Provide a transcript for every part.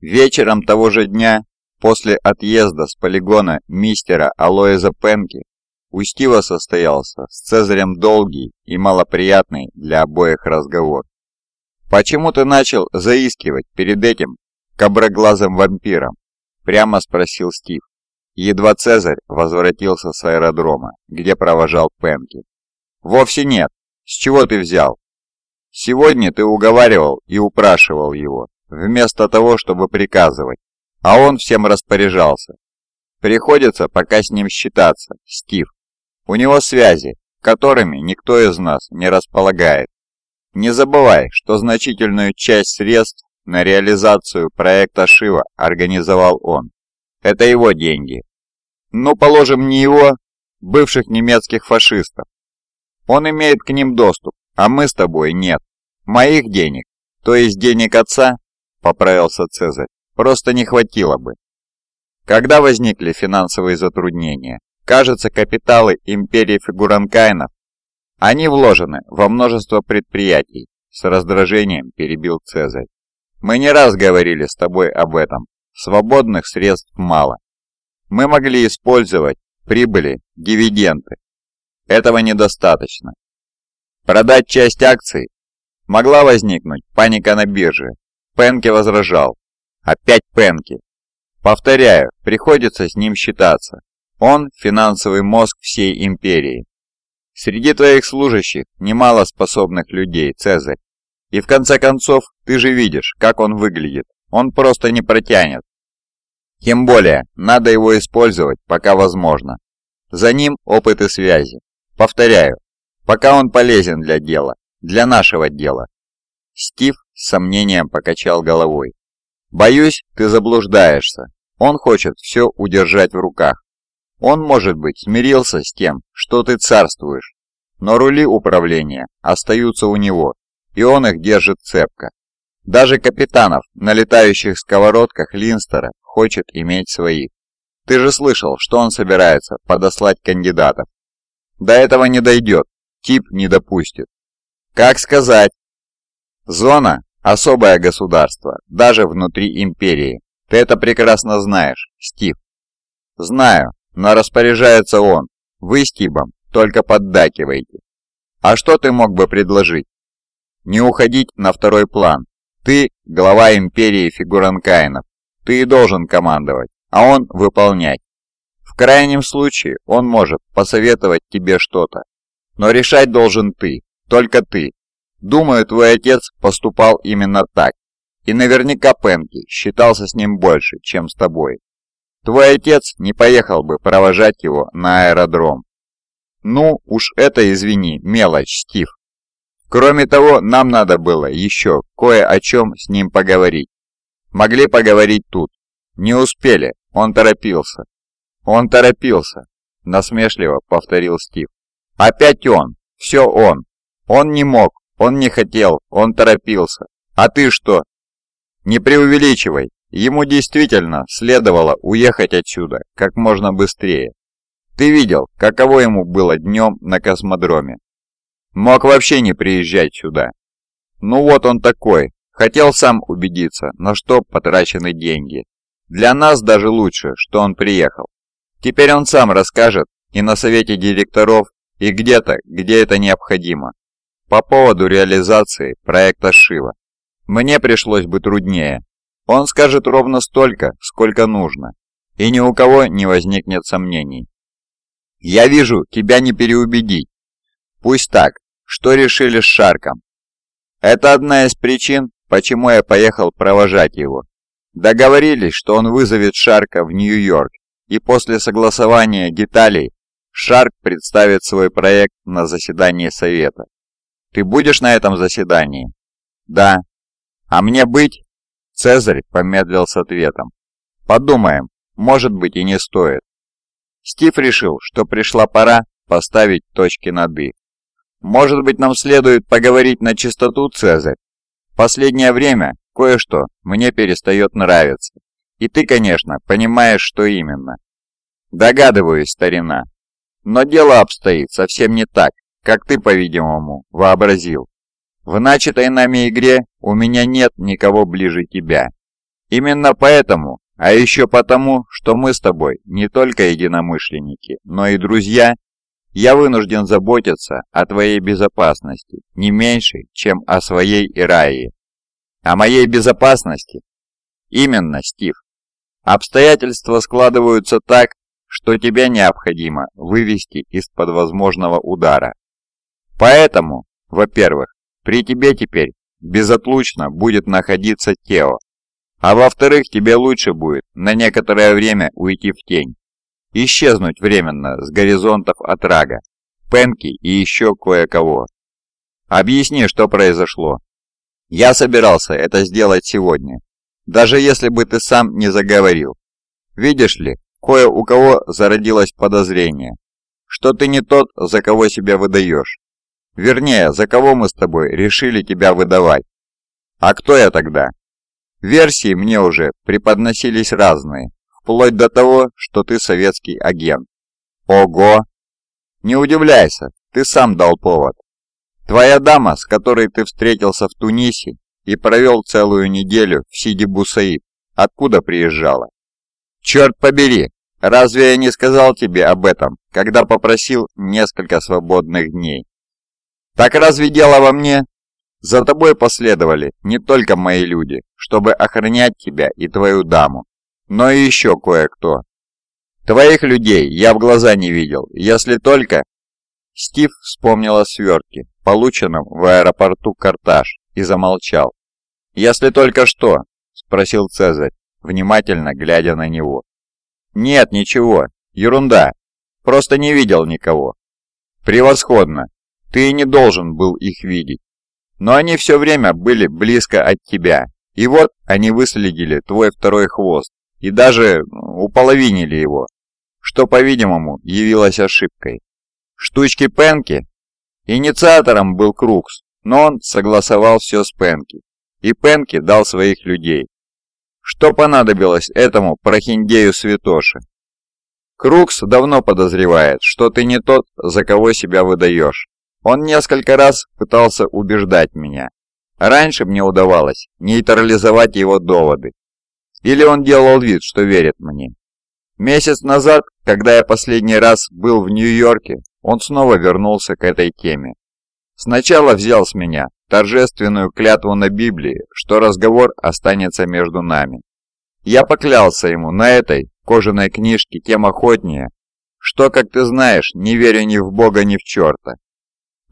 Вечером того же дня, после отъезда с полигона мистера Алоэза Пенки, у Стива состоялся с Цезарем долгий и малоприятный для обоих разговор. «Почему ты начал заискивать перед этим коброглазым вампиром?» – прямо спросил Стив. Едва Цезарь возвратился с аэродрома, где провожал Пенки. «Вовсе нет. С чего ты взял?» «Сегодня ты уговаривал и упрашивал его, вместо того, чтобы приказывать, а он всем распоряжался. Приходится пока с ним считаться, Стив. У него связи, которыми никто из нас не располагает. Не забывай, что значительную часть средств на реализацию проекта Шива организовал он. Это его деньги. Ну, положим, не его, бывших немецких фашистов. Он имеет к ним доступ, а мы с тобой нет. Моих денег, то есть денег отца, поправился Цезарь, просто не хватило бы. Когда возникли финансовые затруднения, Кажется, капиталы империи фигуранкайнов, они вложены во множество предприятий, с раздражением перебил Цезарь. Мы не раз говорили с тобой об этом. Свободных средств мало. Мы могли использовать прибыли, дивиденды. Этого недостаточно. Продать часть акций могла возникнуть паника на бирже. Пенки возражал. Опять Пенки. Повторяю, приходится с ним считаться. Он – финансовый мозг всей империи. Среди твоих служащих немало способных людей, Цезарь. И в конце концов, ты же видишь, как он выглядит. Он просто не протянет. Тем более, надо его использовать, пока возможно. За ним опыт и связи. Повторяю, пока он полезен для дела, для нашего дела. Стив с сомнением покачал головой. Боюсь, ты заблуждаешься. Он хочет все удержать в руках. Он, может быть, смирился с тем, что ты царствуешь, но рули управления остаются у него, и он их держит цепко. Даже капитанов на летающих сковородках Линстера хочет иметь своих. Ты же слышал, что он собирается подослать кандидатов. До этого не дойдет, тип не допустит. Как сказать? Зона – особое государство, даже внутри империи. Ты это прекрасно знаешь, Стив. Знаю, но распоряжается он. Вы с Тибом только поддакиваете. А что ты мог бы предложить? Не уходить на второй план. Ты глава империи фигуранкаинов. Ты и должен командовать, а он выполнять. В крайнем случае он может посоветовать тебе что-то. Но решать должен ты, только ты. Думаю, твой отец поступал именно так. И наверняка Пенки считался с ним больше, чем с тобой. Твой отец не поехал бы провожать его на аэродром. Ну, уж это, извини, мелочь, Стив. Кроме того, нам надо было еще кое о чем с ним поговорить. Могли поговорить тут. Не успели, он торопился. Он торопился, насмешливо повторил Стив. Опять он, все он. Он не мог, он не хотел, он торопился. А ты что? Не преувеличивай, Ему действительно следовало уехать отсюда как можно быстрее. Ты видел, каково ему было днем на космодроме. Мог вообще не приезжать сюда. Ну вот он такой, хотел сам убедиться, на что потрачены деньги. Для нас даже лучше, что он приехал. Теперь он сам расскажет и на совете директоров, и где-то, где это необходимо. По поводу реализации проекта Шива. Мне пришлось бы труднее, он скажет ровно столько, сколько нужно, и ни у кого не возникнет сомнений. Я вижу, тебя не переубедить. Пусть так. Что решили с Шарком? Это одна из причин, почему я поехал провожать его. Договорились, что он вызовет Шарка в Нью-Йорк, и после согласования деталей Шарк представит свой проект на заседании совета. Ты будешь на этом заседании? Да. А мне быть? Цезарь помедлил с ответом. «Подумаем, может быть и не стоит». Стив решил, что пришла пора поставить точки над «и». «Может быть, нам следует поговорить на чистоту, Цезарь? Последнее время кое-что мне перестает нравиться. И ты, конечно, понимаешь, что именно». «Догадываюсь, старина. Но дело обстоит совсем не так, как ты, по-видимому, вообразил. В начатой нами игре у меня нет никого ближе тебя. Именно поэтому, а еще потому, что мы с тобой не только единомышленники, но и друзья, я вынужден заботиться о твоей безопасности не меньше, чем о своей Ираии. О моей безопасности? Именно, Стив. Обстоятельства складываются так, что тебя необходимо вывести из-под возможного удара. Поэтому, во-первых, при тебе теперь безотлучно будет находиться Тео, а во-вторых, тебе лучше будет на некоторое время уйти в тень, исчезнуть временно с горизонтов Атрага, Пенки и еще кое-кого. Объясни, что произошло. Я собирался это сделать сегодня, даже если бы ты сам не заговорил. Видишь ли, кое у кого зародилось подозрение, что ты не тот, за кого себя выдаешь. Вернее, за кого мы с тобой решили тебя выдавать. А кто я тогда? Версии мне уже преподносились разные, вплоть до того, что ты советский агент. Ого! Не удивляйся, ты сам дал повод. Твоя дама, с которой ты встретился в Тунисе и провел целую неделю в Сиди-Бусаиб, откуда приезжала? Черт побери, разве я не сказал тебе об этом, когда попросил несколько свободных дней? Так разве дело во мне? За тобой последовали не только мои люди, чтобы охранять тебя и твою даму, но и еще кое-кто. Твоих людей я в глаза не видел, если только... Стив вспомнил о свертке, полученном в аэропорту Карташ, и замолчал. «Если только что?» – спросил Цезарь, внимательно глядя на него. «Нет, ничего. Ерунда. Просто не видел никого». «Превосходно. Ты не должен был их видеть. Но они все время были близко от тебя. И вот они выследили твой второй хвост и даже уполовинили его, что, по-видимому, явилось ошибкой. Штучки Пенки? Инициатором был Крукс, но он согласовал все с Пенки, и Пенки дал своих людей. Что понадобилось этому прохиндею святоши? Крукс давно подозревает, что ты не тот, за кого себя выдаешь. Он несколько раз пытался убеждать меня. Раньше мне удавалось нейтрализовать его доводы. Или он делал вид, что верит мне. Месяц назад, когда я последний раз был в Нью-Йорке, он снова вернулся к этой теме. Сначала взял с меня торжественную клятву на Библии, что разговор останется между нами. Я поклялся ему на этой кожаной книжке тем охотнее, что, как ты знаешь, не верю ни в Бога, ни в черта.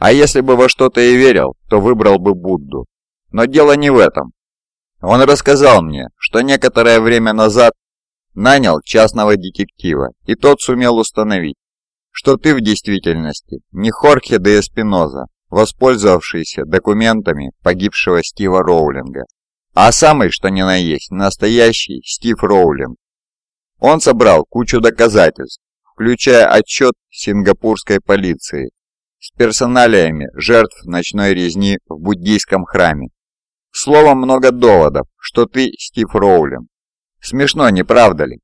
А если бы во что-то и верил, то выбрал бы Будду. Но дело не в этом. Он рассказал мне, что некоторое время назад нанял частного детектива, и тот сумел установить, что ты в действительности не Хорхе де Эспиноза, воспользовавшийся документами погибшего Стива Роулинга, а самый, что ни на есть, настоящий Стив Роулинг. Он собрал кучу доказательств, включая отчет сингапурской полиции с персоналиями жертв ночной резни в буддийском храме. Словом, много доводов, что ты Стив Роулин. Смешно, не правда ли?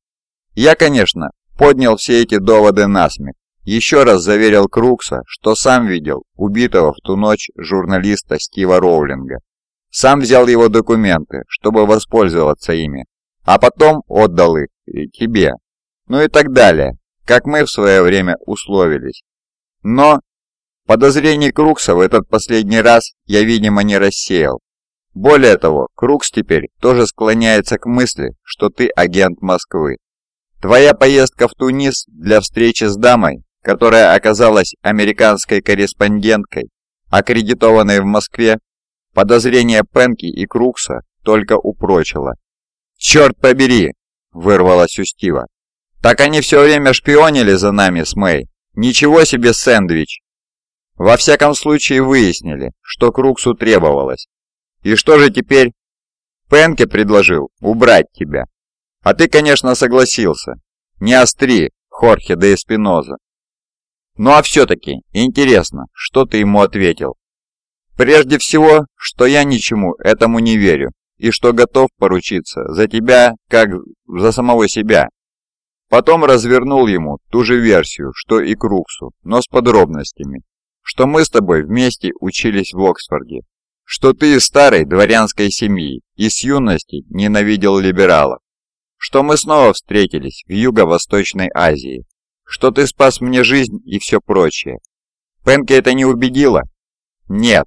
Я, конечно, поднял все эти доводы на смех. Еще раз заверил Крукса, что сам видел убитого в ту ночь журналиста Стива Роулинга. Сам взял его документы, чтобы воспользоваться ими, а потом отдал их тебе. Ну и так далее, как мы в свое время условились. Но Подозрений Крукса в этот последний раз я, видимо, не рассеял. Более того, Крукс теперь тоже склоняется к мысли, что ты агент Москвы. Твоя поездка в Тунис для встречи с дамой, которая оказалась американской корреспонденткой, аккредитованной в Москве, подозрения Пенки и Крукса только упрочило. «Черт побери!» – вырвалось у Стива. «Так они все время шпионили за нами с Мэй. Ничего себе сэндвич!» Во всяком случае выяснили, что Круксу требовалось. И что же теперь? Пенке предложил убрать тебя. А ты, конечно, согласился. Не остри, Хорхе де Эспиноза. Ну а все-таки интересно, что ты ему ответил? Прежде всего, что я ничему этому не верю, и что готов поручиться за тебя, как за самого себя. Потом развернул ему ту же версию, что и Круксу, но с подробностями, что мы с тобой вместе учились в Оксфорде, что ты из старой дворянской семьи и с юности ненавидел либералов, что мы снова встретились в Юго-Восточной Азии, что ты спас мне жизнь и все прочее. Пенке это не убедило? Нет.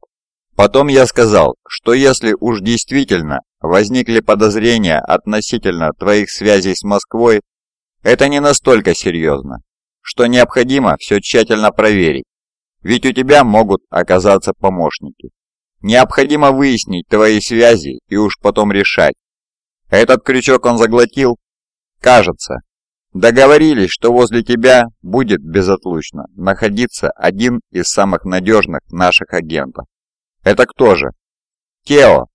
Потом я сказал, что если уж действительно возникли подозрения относительно твоих связей с Москвой, это не настолько серьезно, что необходимо все тщательно проверить, ведь у тебя могут оказаться помощники. Необходимо выяснить твои связи и уж потом решать. Этот крючок он заглотил? Кажется. Договорились, что возле тебя будет безотлучно находиться один из самых надежных наших агентов. Это кто же? Тео.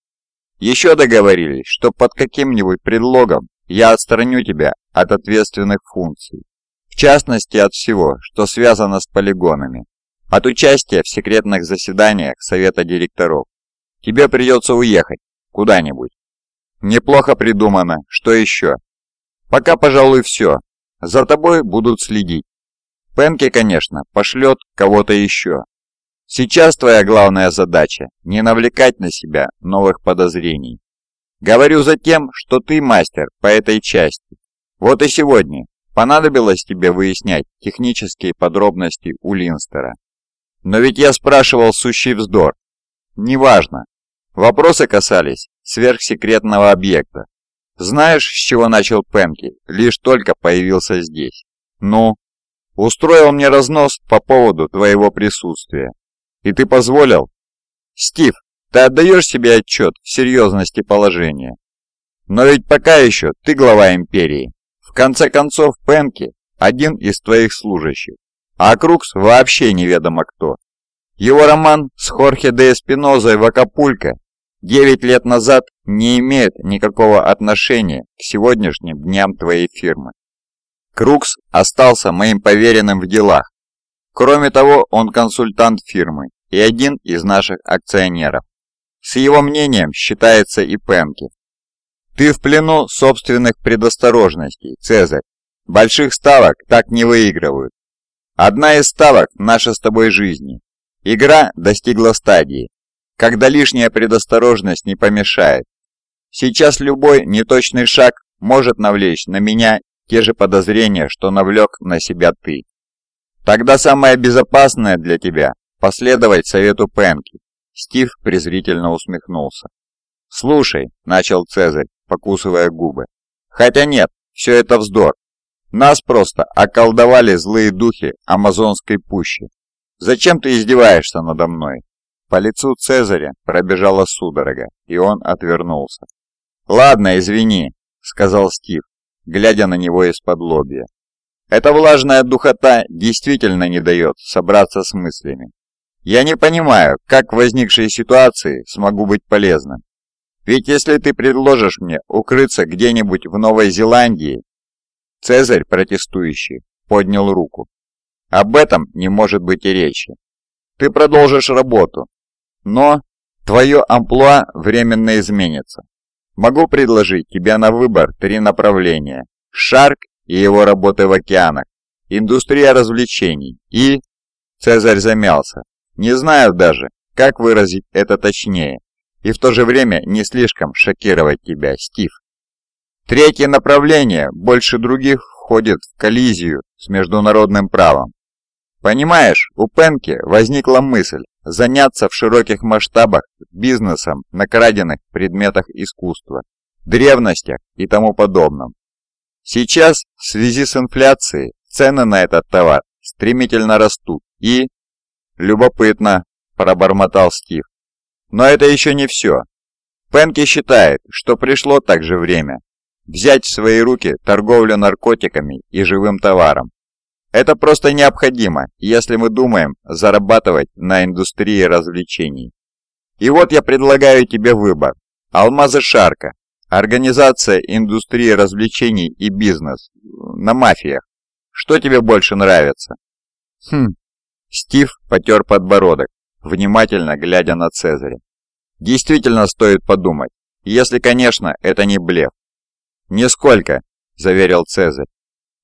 Еще договорились, что под каким-нибудь предлогом я отстраню тебя от ответственных функций. В частности, от всего, что связано с полигонами. От участия в секретных заседаниях Совета директоров. Тебе придется уехать куда-нибудь. Неплохо придумано. Что еще? Пока, пожалуй, все. За тобой будут следить. Пенки, конечно, пошлет кого-то еще. Сейчас твоя главная задача – не навлекать на себя новых подозрений. Говорю за тем, что ты мастер по этой части. Вот и сегодня понадобилось тебе выяснять технические подробности у Линстера. Но ведь я спрашивал сущий вздор. Неважно. Вопросы касались сверхсекретного объекта. Знаешь, с чего начал Пенки, лишь только появился здесь? Ну? Устроил мне разнос по поводу твоего присутствия. И ты позволил? Стив, ты отдаешь себе отчет в серьезности положения? Но ведь пока еще ты глава империи. В конце концов, Пенки – один из твоих служащих. А Крукс вообще неведомо кто. Его роман с Хорхе де Эспинозой в Акапулько 9 лет назад не имеет никакого отношения к сегодняшним дням твоей фирмы. Крукс остался моим поверенным в делах. Кроме того, он консультант фирмы и один из наших акционеров. С его мнением считается и Пенки. Ты в плену собственных предосторожностей, Цезарь. Больших ставок так не выигрывают. Одна из ставок – наша с тобой жизни. Игра достигла стадии, когда лишняя предосторожность не помешает. Сейчас любой неточный шаг может навлечь на меня те же подозрения, что навлек на себя ты. Тогда самое безопасное для тебя – последовать совету Пенки. Стив презрительно усмехнулся. «Слушай», – начал Цезарь, покусывая губы. «Хотя нет, все это вздор. Нас просто околдовали злые духи Амазонской пущи. Зачем ты издеваешься надо мной? По лицу Цезаря пробежала судорога, и он отвернулся. «Ладно, извини», — сказал Стив, глядя на него из-под лобья. «Эта влажная духота действительно не дает собраться с мыслями. Я не понимаю, как в возникшей ситуации смогу быть полезным. Ведь если ты предложишь мне укрыться где-нибудь в Новой Зеландии...» Цезарь, протестующий, поднял руку. «Об этом не может быть и речи. Ты продолжишь работу, но твое амплуа временно изменится. Могу предложить тебе на выбор три направления. Шарк и его работы в океанах, индустрия развлечений и... Цезарь замялся. Не знаю даже, как выразить это точнее, и в то же время не слишком шокировать тебя, Стив. Третье направление больше других входит в коллизию с международным правом. Понимаешь, у Пенки возникла мысль заняться в широких масштабах бизнесом на краденных предметах искусства, древностях и тому подобном. Сейчас, в связи с инфляцией, цены на этот товар стремительно растут и... Любопытно, пробормотал Стив. Но это еще не все. Пенки считает, что пришло также время взять в свои руки торговлю наркотиками и живым товаром. Это просто необходимо, если мы думаем зарабатывать на индустрии развлечений. И вот я предлагаю тебе выбор. Алмазы Шарка. Организация индустрии развлечений и бизнес. На мафиях. Что тебе больше нравится? Хм. Стив потер подбородок, внимательно глядя на Цезаря. Действительно стоит подумать, если, конечно, это не блеф. «Нисколько», — заверил Цезарь.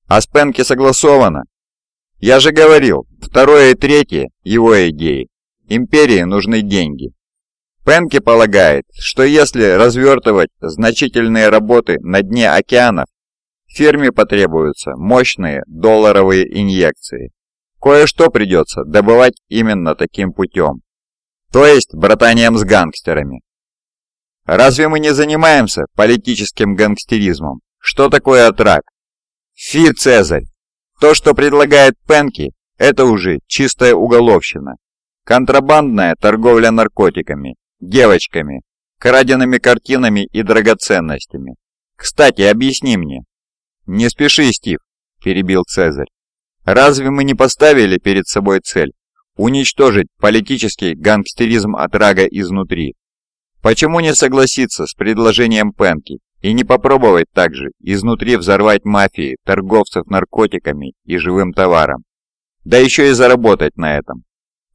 «А с Пенки согласовано?» Я же говорил, второе и третье – его идеи. Империи нужны деньги. Пенки полагает, что если развертывать значительные работы на дне океанов, фирме потребуются мощные долларовые инъекции. Кое-что придется добывать именно таким путем. То есть братанием с гангстерами. Разве мы не занимаемся политическим гангстеризмом? Что такое отрак? Фи, Цезарь! То, что предлагает Пенки, это уже чистая уголовщина. Контрабандная торговля наркотиками, девочками, краденными картинами и драгоценностями. Кстати, объясни мне. Не спеши, Стив, перебил Цезарь. Разве мы не поставили перед собой цель уничтожить политический гангстеризм от рага изнутри? Почему не согласиться с предложением Пенки и не попробовать также изнутри взорвать мафии, торговцев наркотиками и живым товаром? Да еще и заработать на этом.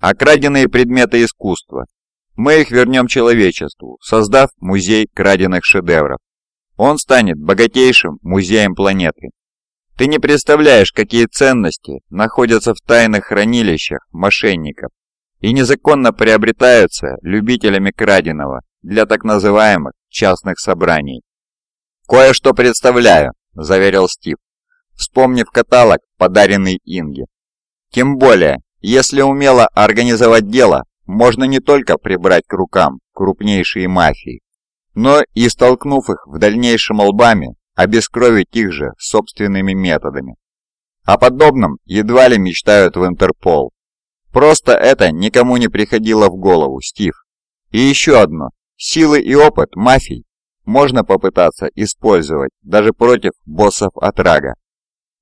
А краденные предметы искусства. Мы их вернем человечеству, создав музей краденных шедевров. Он станет богатейшим музеем планеты. Ты не представляешь, какие ценности находятся в тайных хранилищах мошенников и незаконно приобретаются любителями краденого для так называемых частных собраний. «Кое-что представляю», – заверил Стив, вспомнив каталог, подаренный Инге. «Тем более, если умело организовать дело, можно не только прибрать к рукам крупнейшие мафии, но и, столкнув их в дальнейшем лбами, обескровить их же собственными методами. О подобном едва ли мечтают в Интерпол. Просто это никому не приходило в голову, Стив. И еще одно. Силы и опыт мафий можно попытаться использовать даже против боссов Атрага.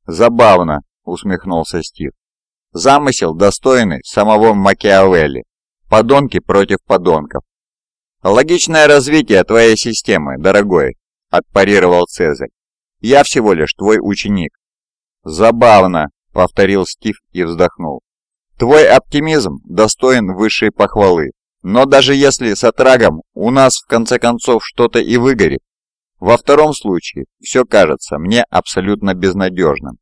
Забавно, усмехнулся Стив. Замысел достойный самого Макиавелли. Подонки против подонков. Логичное развитие твоей системы, дорогой, — отпарировал Цезарь. «Я всего лишь твой ученик». «Забавно», — повторил Стив и вздохнул. «Твой оптимизм достоин высшей похвалы. Но даже если с отрагом у нас в конце концов что-то и выгорит, во втором случае все кажется мне абсолютно безнадежным.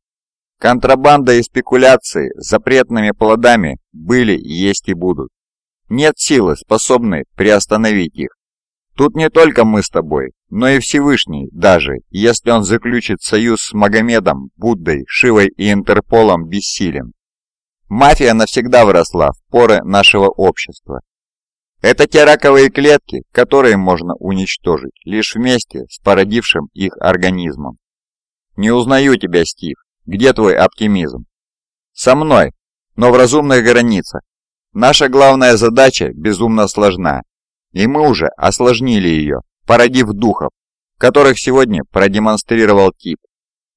Контрабанда и спекуляции с запретными плодами были, есть и будут. Нет силы, способной приостановить их. Тут не только мы с тобой, но и Всевышний, даже если он заключит союз с Магомедом, Буддой, Шивой и Интерполом, бессилен. Мафия навсегда вросла в поры нашего общества. Это те раковые клетки, которые можно уничтожить лишь вместе с породившим их организмом. Не узнаю тебя, Стив. Где твой оптимизм? Со мной, но в разумных границах. Наша главная задача безумно сложна, и мы уже осложнили ее, породив духов, которых сегодня продемонстрировал тип.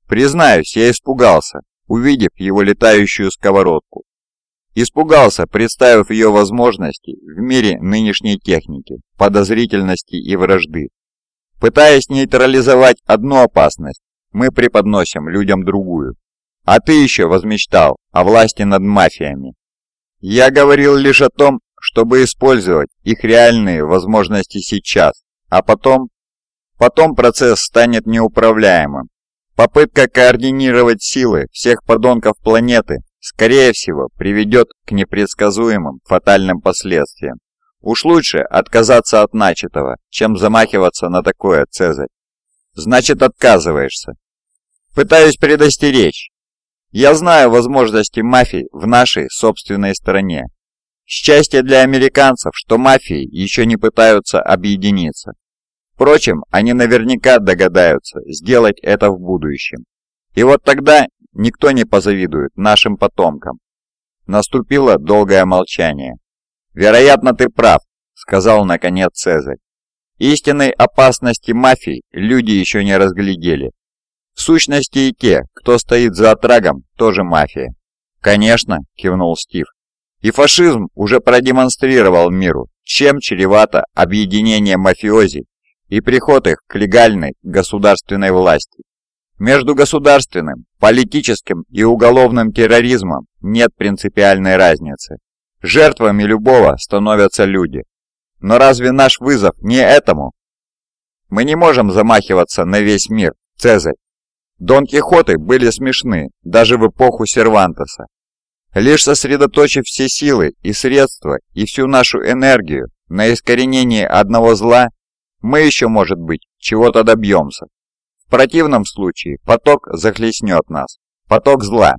Признаюсь, я испугался, увидев его летающую сковородку. Испугался, представив ее возможности в мире нынешней техники, подозрительности и вражды. Пытаясь нейтрализовать одну опасность, мы преподносим людям другую. А ты еще возмечтал о власти над мафиями. Я говорил лишь о том, чтобы использовать их реальные возможности сейчас, а потом... Потом процесс станет неуправляемым. Попытка координировать силы всех подонков планеты, скорее всего, приведет к непредсказуемым фатальным последствиям. Уж лучше отказаться от начатого, чем замахиваться на такое, Цезарь. Значит, отказываешься. Пытаюсь предостеречь. Я знаю возможности мафии в нашей собственной стране. Счастье для американцев, что мафии еще не пытаются объединиться. Впрочем, они наверняка догадаются сделать это в будущем. И вот тогда никто не позавидует нашим потомкам. Наступило долгое молчание. «Вероятно, ты прав», — сказал наконец Цезарь. «Истинной опасности мафии люди еще не разглядели. В сущности и те, кто стоит за отрагом, тоже мафия». «Конечно», — кивнул Стив. И фашизм уже продемонстрировал миру, чем чревато объединение мафиози и приход их к легальной государственной власти. Между государственным, политическим и уголовным терроризмом нет принципиальной разницы. Жертвами любого становятся люди. Но разве наш вызов не этому? Мы не можем замахиваться на весь мир, Цезарь. Дон Кихоты были смешны даже в эпоху Сервантеса. Лишь сосредоточив все силы и средства и всю нашу энергию на искоренение одного зла, мы еще, может быть, чего-то добьемся. В противном случае поток захлестнет нас, поток зла.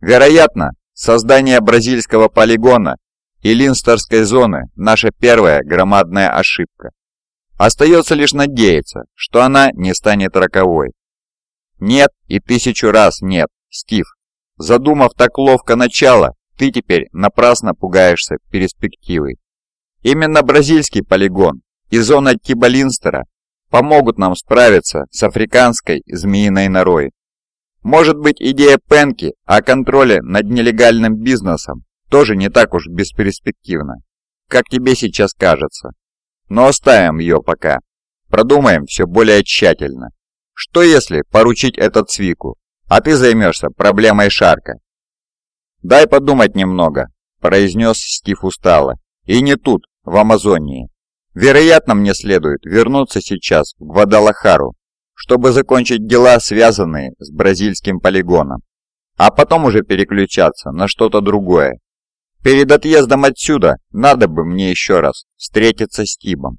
Вероятно, создание бразильского полигона и линстерской зоны – наша первая громадная ошибка. Остается лишь надеяться, что она не станет роковой. Нет и тысячу раз нет, Стив. Задумав так ловко начало, ты теперь напрасно пугаешься перспективой. Именно бразильский полигон и зона Тиба-Линстера помогут нам справиться с африканской змеиной норой. Может быть, идея Пенки о контроле над нелегальным бизнесом тоже не так уж бесперспективна, как тебе сейчас кажется. Но оставим ее пока. Продумаем все более тщательно. Что если поручить этот Цвику, а ты займешься проблемой Шарка? «Дай подумать немного», – произнес Стив устало. «И не тут, в Амазонии. Вероятно, мне следует вернуться сейчас в Гвадалахару, чтобы закончить дела, связанные с бразильским полигоном, а потом уже переключаться на что-то другое. Перед отъездом отсюда надо бы мне еще раз встретиться с Тибом.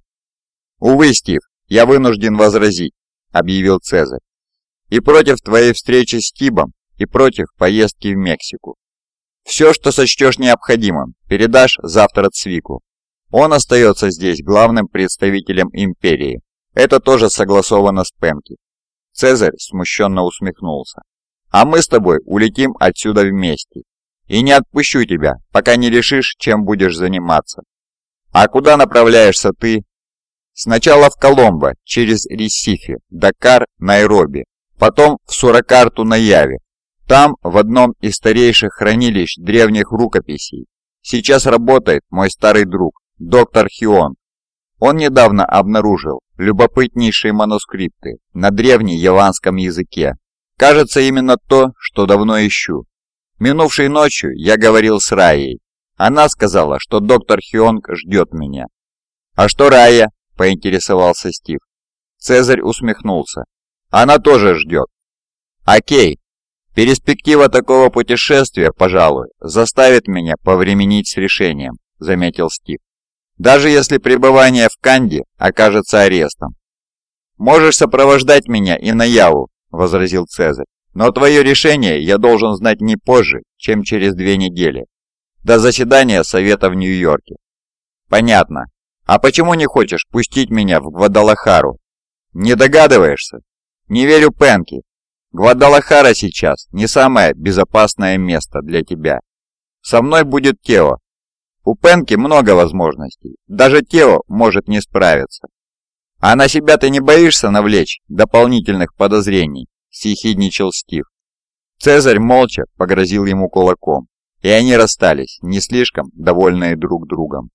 «Увы, Стив, я вынужден возразить», — объявил Цезарь. «И против твоей встречи с Тибом, и против поездки в Мексику. Все, что сочтешь необходимым, передашь завтра Цвику. Он остается здесь главным представителем империи. Это тоже согласовано с Пенки. Цезарь смущенно усмехнулся. А мы с тобой улетим отсюда вместе. И не отпущу тебя, пока не решишь, чем будешь заниматься. А куда направляешься ты? Сначала в Коломбо, через Ресифи, Дакар, Найроби. Потом в Суракарту на Яве. Там, в одном из старейших хранилищ древних рукописей, сейчас работает мой старый друг, доктор Хион. Он недавно обнаружил любопытнейшие манускрипты на древнеяванском языке. Кажется, именно то, что давно ищу. Минувшей ночью я говорил с Раей. Она сказала, что доктор Хионг ждет меня. «А что Рая?» – поинтересовался Стив. Цезарь усмехнулся. «Она тоже ждет». «Окей. Перспектива такого путешествия, пожалуй, заставит меня повременить с решением», – заметил Стив даже если пребывание в Канде окажется арестом. «Можешь сопровождать меня и на Яву», — возразил Цезарь. «Но твое решение я должен знать не позже, чем через две недели, до заседания Совета в Нью-Йорке». «Понятно. А почему не хочешь пустить меня в Гвадалахару?» «Не догадываешься?» «Не верю Пенки. Гвадалахара сейчас не самое безопасное место для тебя. Со мной будет Тео, у Пенки много возможностей, даже Тео может не справиться. А на себя ты не боишься навлечь дополнительных подозрений, съехидничал Стив. Цезарь молча погрозил ему кулаком, и они расстались, не слишком довольные друг другом.